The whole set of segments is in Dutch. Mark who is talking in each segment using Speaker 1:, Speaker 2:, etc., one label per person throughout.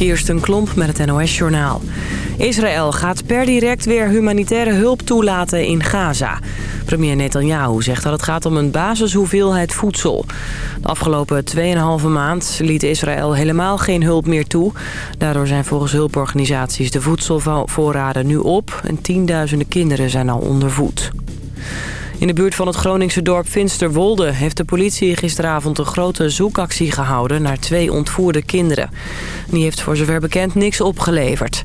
Speaker 1: Kirsten Klomp met het NOS-journaal. Israël gaat per direct weer humanitaire hulp toelaten in Gaza. Premier Netanyahu zegt dat het gaat om een basishoeveelheid voedsel. De afgelopen 2,5 maand liet Israël helemaal geen hulp meer toe. Daardoor zijn volgens hulporganisaties de voedselvoorraden nu op... en tienduizenden kinderen zijn al ondervoed. In de buurt van het Groningse dorp Finsterwolde heeft de politie gisteravond een grote zoekactie gehouden naar twee ontvoerde kinderen. Die heeft voor zover bekend niks opgeleverd.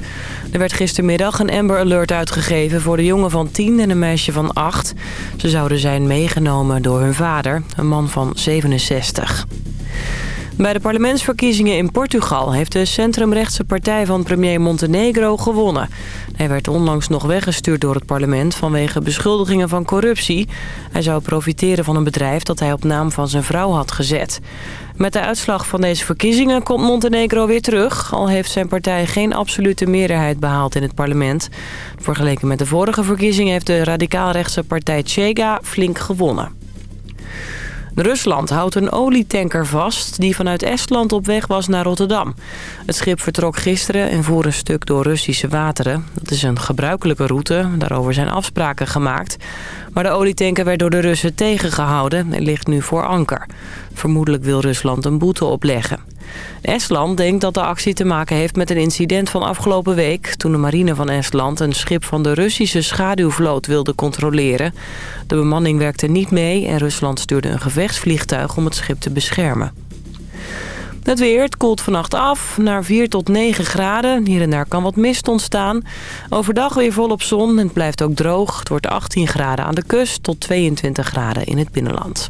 Speaker 1: Er werd gistermiddag een Amber Alert uitgegeven voor de jongen van 10 en een meisje van 8. Ze zouden zijn meegenomen door hun vader, een man van 67. Bij de parlementsverkiezingen in Portugal heeft de centrumrechtse partij van premier Montenegro gewonnen. Hij werd onlangs nog weggestuurd door het parlement vanwege beschuldigingen van corruptie. Hij zou profiteren van een bedrijf dat hij op naam van zijn vrouw had gezet. Met de uitslag van deze verkiezingen komt Montenegro weer terug... al heeft zijn partij geen absolute meerderheid behaald in het parlement. Vergeleken met de vorige verkiezingen heeft de radicaalrechtse partij Chega flink gewonnen. Rusland houdt een olietanker vast die vanuit Estland op weg was naar Rotterdam. Het schip vertrok gisteren en voer een stuk door Russische wateren. Dat is een gebruikelijke route, daarover zijn afspraken gemaakt. Maar de olietanker werd door de Russen tegengehouden en ligt nu voor anker. Vermoedelijk wil Rusland een boete opleggen. Estland denkt dat de actie te maken heeft met een incident van afgelopen week... toen de marine van Estland een schip van de Russische schaduwvloot wilde controleren. De bemanning werkte niet mee en Rusland stuurde een gevechtsvliegtuig om het schip te beschermen. Het weer, het koelt vannacht af naar 4 tot 9 graden. Hier en daar kan wat mist ontstaan. Overdag weer volop zon en het blijft ook droog. Het wordt 18 graden aan de kust tot 22 graden in het binnenland.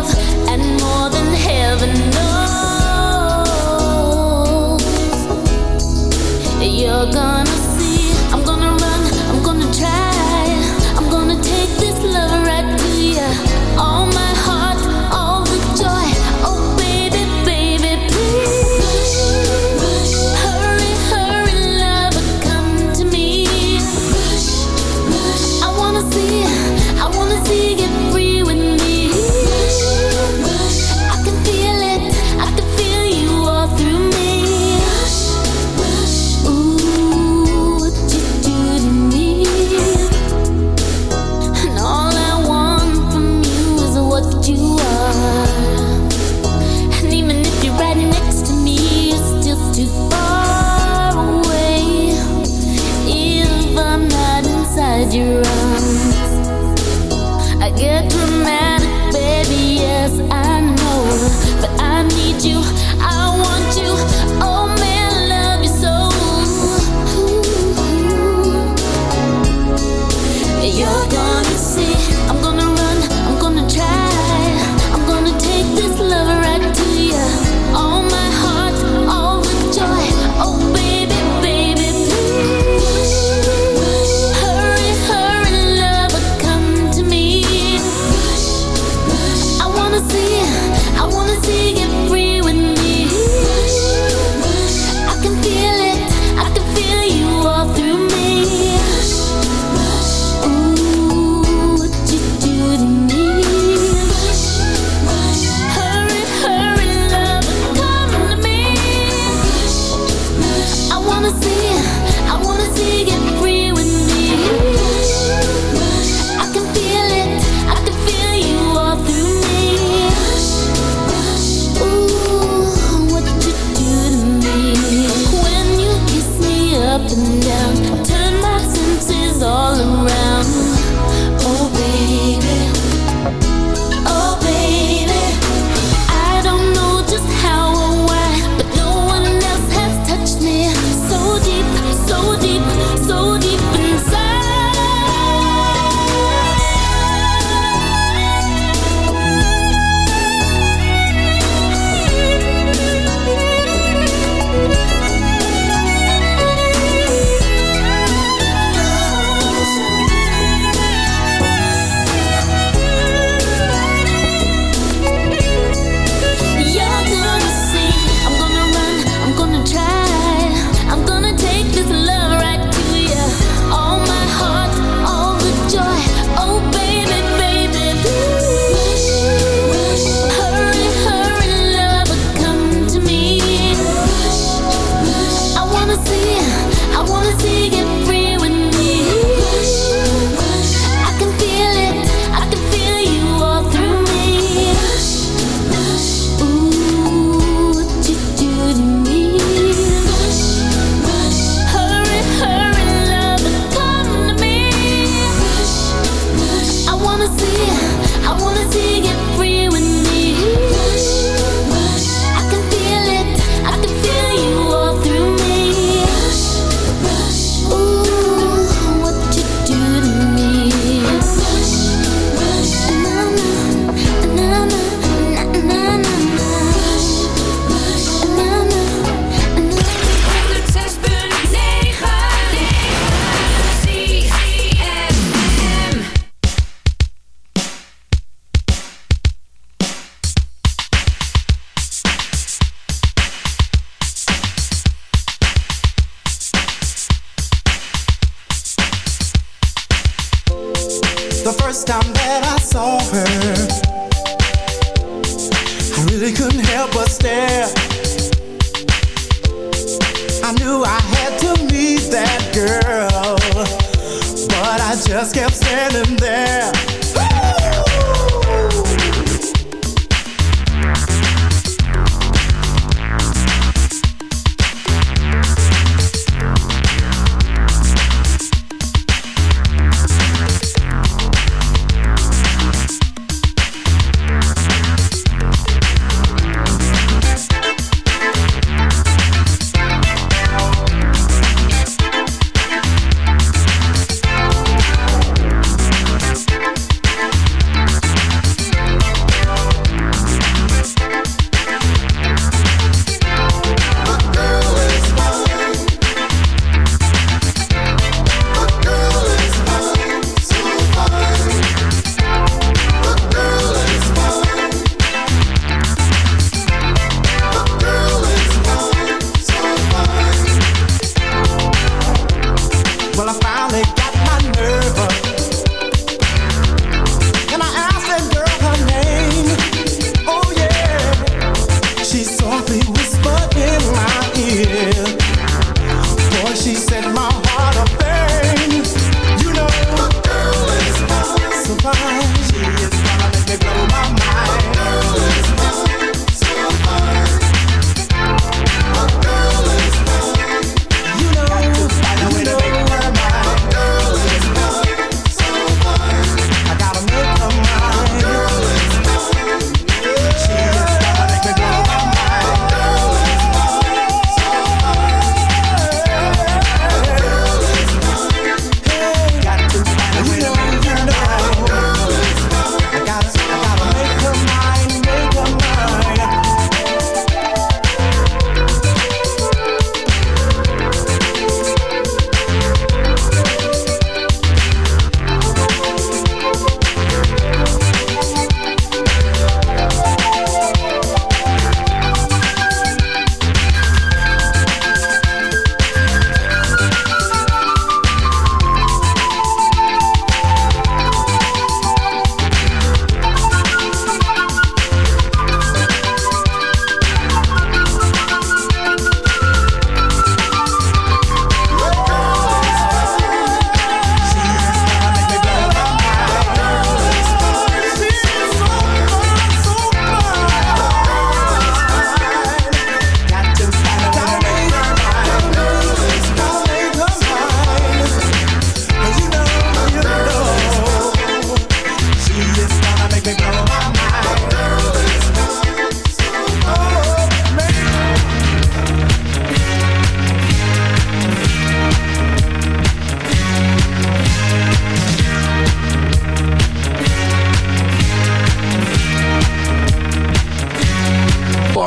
Speaker 2: love.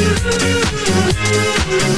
Speaker 3: Thank you.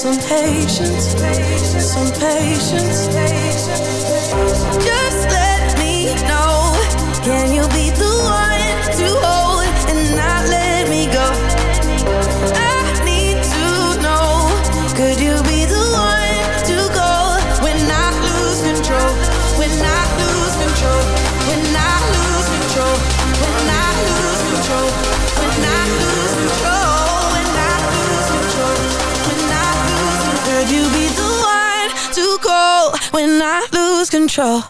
Speaker 4: some patience, some patience. Just not lose control.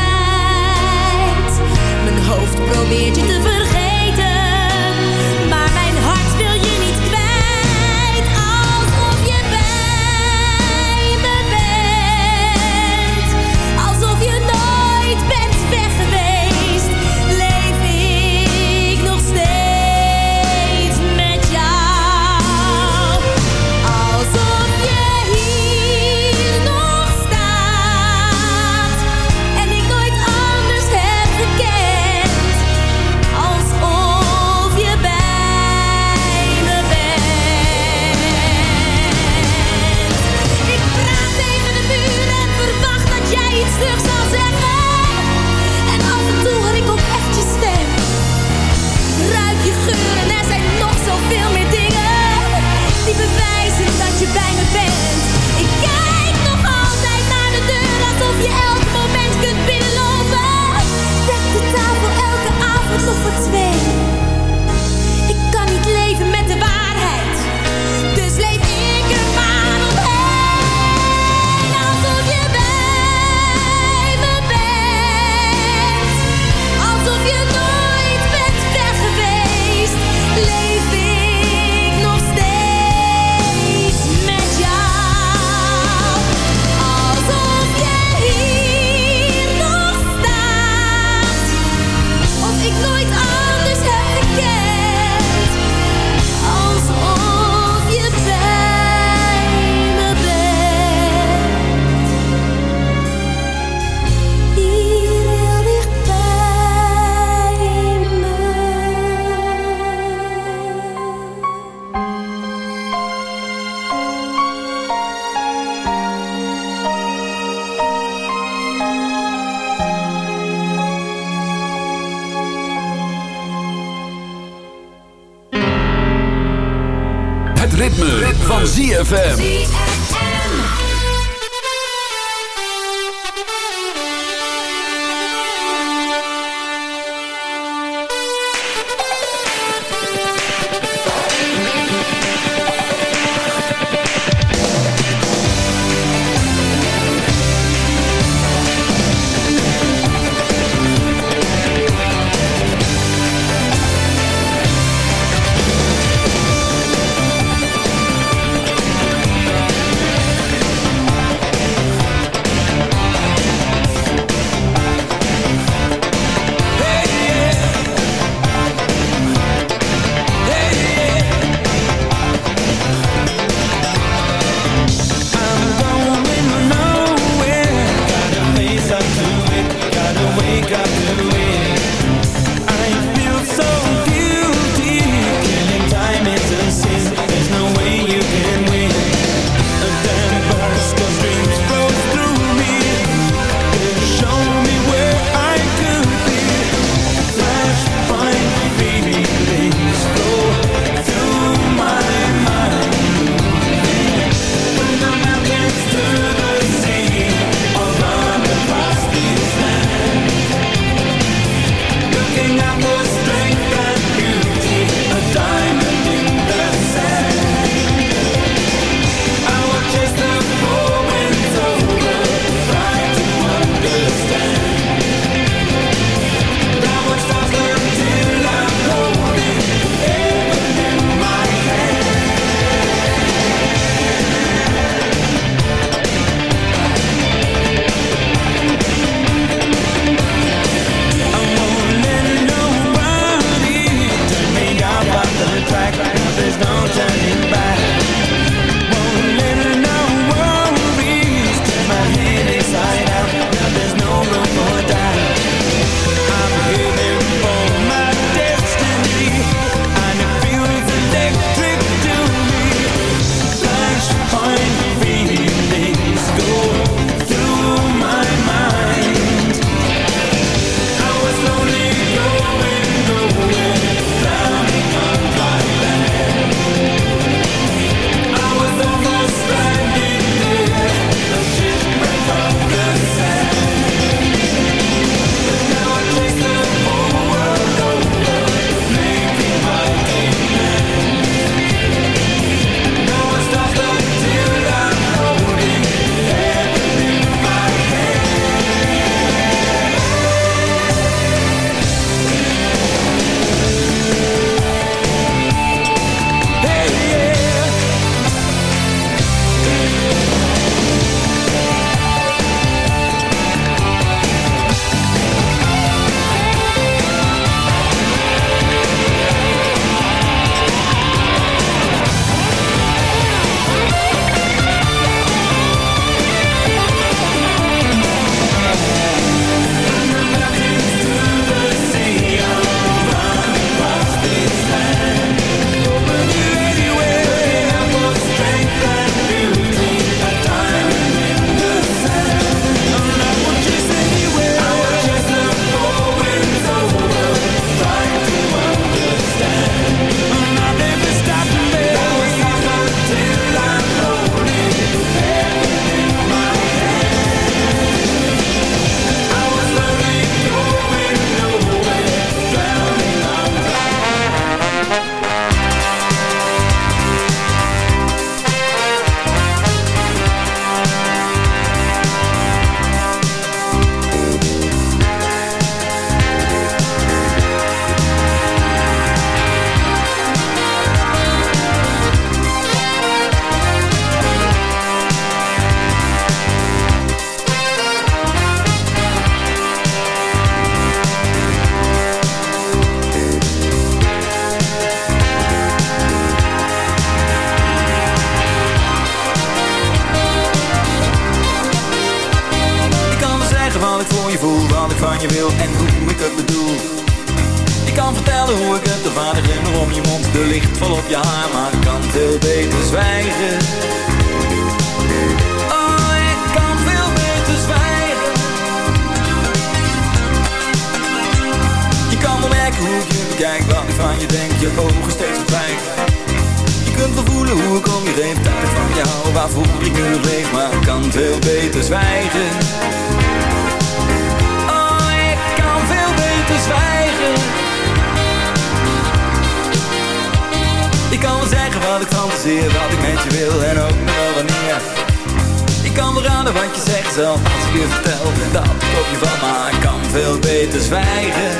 Speaker 2: probeert je te vergeten. twee.
Speaker 5: ZFM.
Speaker 6: Kan merken hoe ik je wat ik van je denk Je ogen steeds verdwijnt Je kunt wel voelen hoe ik om je heen ik van jou, waarvoor ik nu leef. Maar ik kan veel beter zwijgen. Zwijgen. Ik kan wel zeggen wat ik fantaseer, wat ik met je wil en ook nog wel wanneer. Ik kan wel raden wat je zegt zelf als ik je vertel dat ik op je van Maar ik kan veel beter zwijgen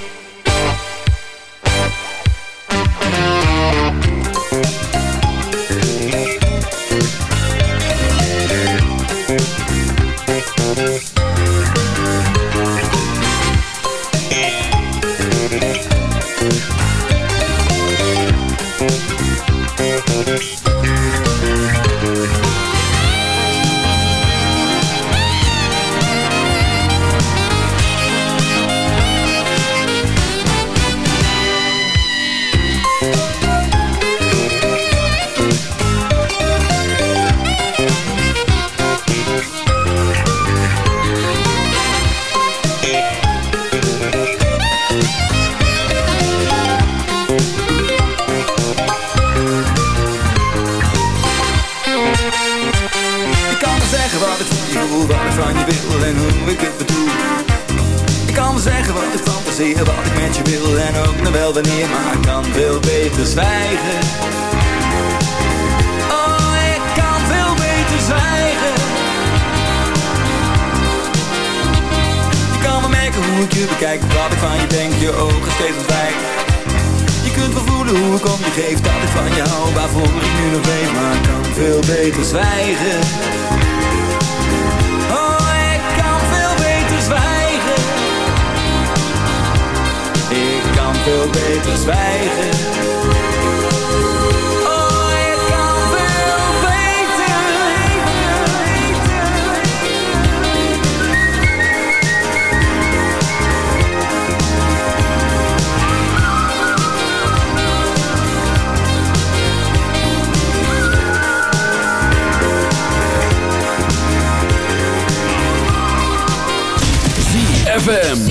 Speaker 6: zeggen wat ik fantaseer, wat ik met je wil en ook nog wel wanneer. Maar ik kan veel beter zwijgen. Oh, ik kan veel beter zwijgen. Je kan me merken hoe ik je bekijk, wat ik van je denk, je ogen steeds ontwijken. Je kunt wel voelen hoe ik om je geef, dat ik van je hou, waarvoor ik nu nog weet. Maar ik kan veel beter zwijgen. veel beter zwijgen. Oh,
Speaker 5: FM.